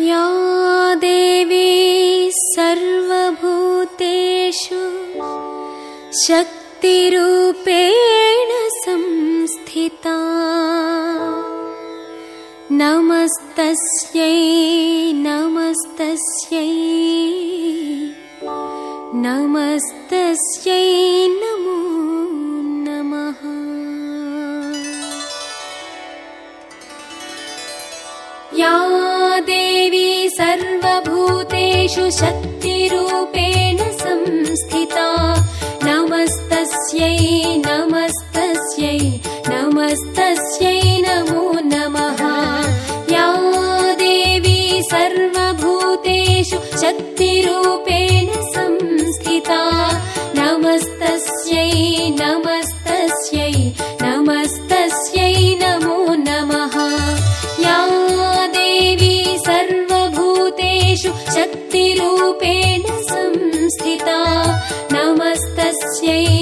या देवी सर्वभूतेषु शक्तिरूपेण संस्थिता। नमस्तस्यै या देवी सर्वभूतेषु शक्तिरूपेण संस्थिता नमस्तस्यै Yay!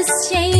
us change.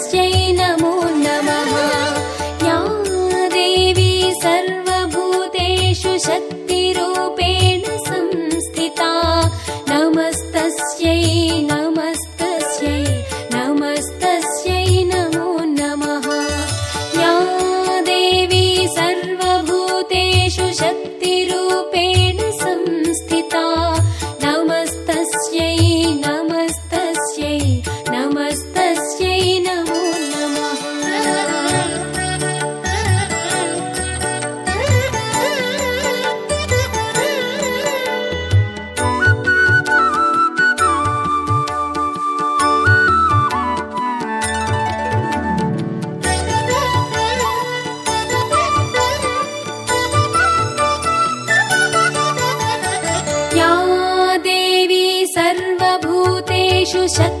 出夏